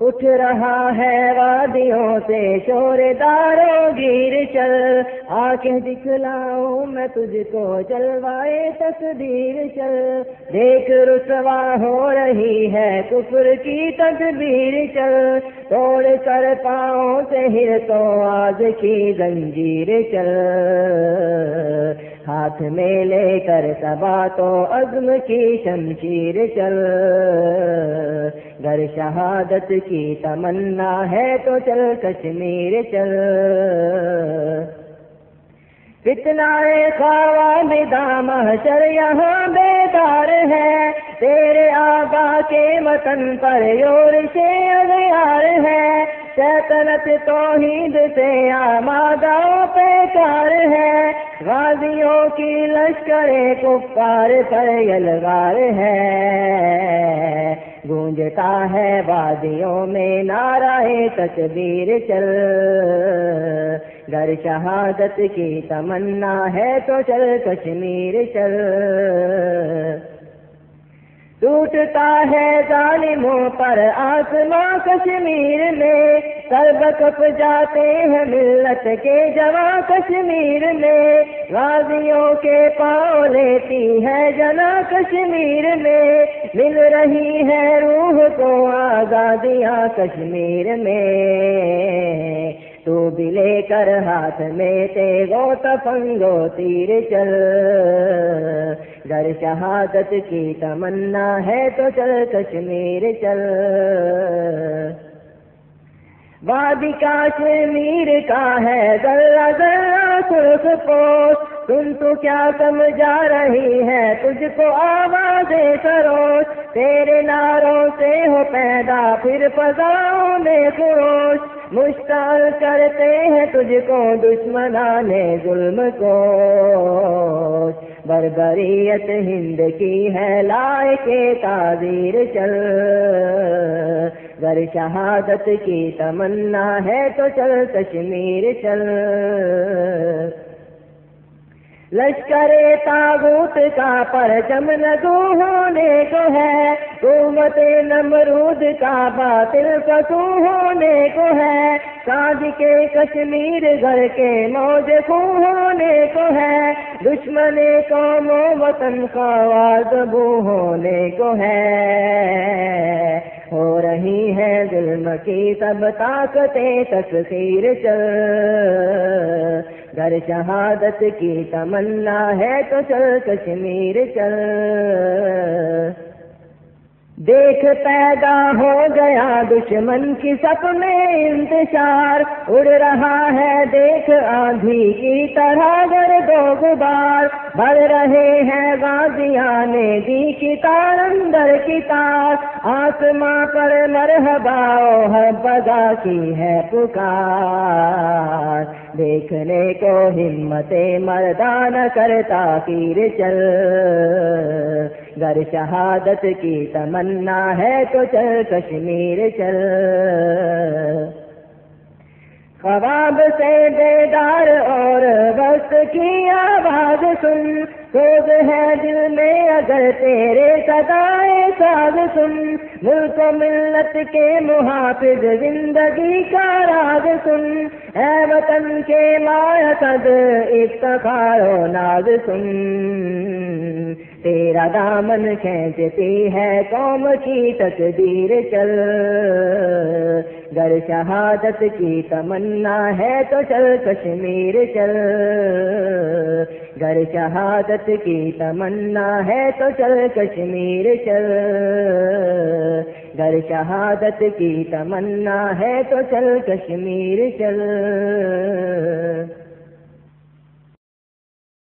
اٹھ رہا ہے وادیوں سے شور داروں گیر چل۔ آنکھیں دکھلاؤں میں تجھ کو چلوائے تصدیر چل۔ دیکھ رسوا ہو رہی ہے کفر کی تدبیر چل۔ توڑ کر پاؤں سے ہر تو آج کی زنجیر چل۔ ہاتھ میں لے کر سبا تو عزم کی شمشیر چل۔ گر شہادت کی تمنا ہے تو چل کشمیر چل۔ کتنا خواب دام چر یہاں بیدار ہے۔ تیرے آبا کے وطن پر یور سے اغیار ہے۔ شیطنت توحید سے آمادہ غازیوں کی لشکر کفار پر یلغار ہے۔ گونجتا ہے وادیوں میں نعرہ تکبیر چل۔ گر شہادت کی تمنا ہے تو چل کشمیر چل۔ ٹوٹتا ہے ظالموں پر آسماں کشمیر میں سرب کپ جاتے ہیں ملت کے جوان کشمیر میں۔ غازیوں کے پاؤں لیتی ہے جنا کشمیر میں۔ مل رہی ہے روح کو آزادیاں کشمیر میں۔ تو بھی لے کر ہاتھ میں تیگو تفنگو تیر چل۔ گر شہادت کی تمنا ہے تو چل کشمیر چل۔ وادی کشمیر کا ہے ذرا ذرا سرخ پوش۔ تم تو کیا سمجھا رہی ہے؟ تجھ کو آ آواز سروش تیرے ناروں سے ہو پیدا، پھر فضاؤں میں خروش۔ مشتعل کرتے ہیں تجھ کو دشمنان ظلم کو۔ بربریت ہند کی ہے لائے کے تعزیر چل۔ گر شہادت کی تمنا ہے تو چل، کشمیر چل۔ لشکر تاغوت کا پرچم لگو ہونے کو ہے۔ قومت نمرود کا باطل فتو ہونے کو ہے۔ ساج کے کشمیر گھر کے موج خو ہونے کو ہے۔ دشمن قوم و وطن کا بو ہونے کو ہے۔ ہو رہی ہے ظلم کی سب طاقتیں تسخیر چل۔ گر شہادت کی تمنا ہے تو چل کشمیر چل۔ دیکھ پیدا ہو گیا دشمن کی سب میں انتشار، اڑ رہا ہے، دیکھ آندھی کی طرح گر دو غبار۔ بڑھ رہے ہیں غازیاں نے دی کی تار اندر کی تار۔ آسماں پر مرحبا ہر بگا کی ہے پکار۔ دیکھنے کو ہمت مردان کرتا پیر چل۔ گر شہادت کی تمنا ہے تو چل کشمیر چل۔ خواب سے بیدار اور وقت کی آواز سن۔ سوز ہے دل میں اگر تیرے سدائے ساز سن ملک و ملت کے محافظ زندگی کا راز سن اے وطن کے مایا صد افتخار و ناز سن تیرا دامن کھینچتی ہے قوم کی تقدیر چل۔ گر شہادت کی تمنا ہے تو چل کشمیر چل۔ گر شہادت کی تمنا ہے تو چل کشمیر چل۔ گر شہادت کی تمنا ہے تو چل کشمیر چل۔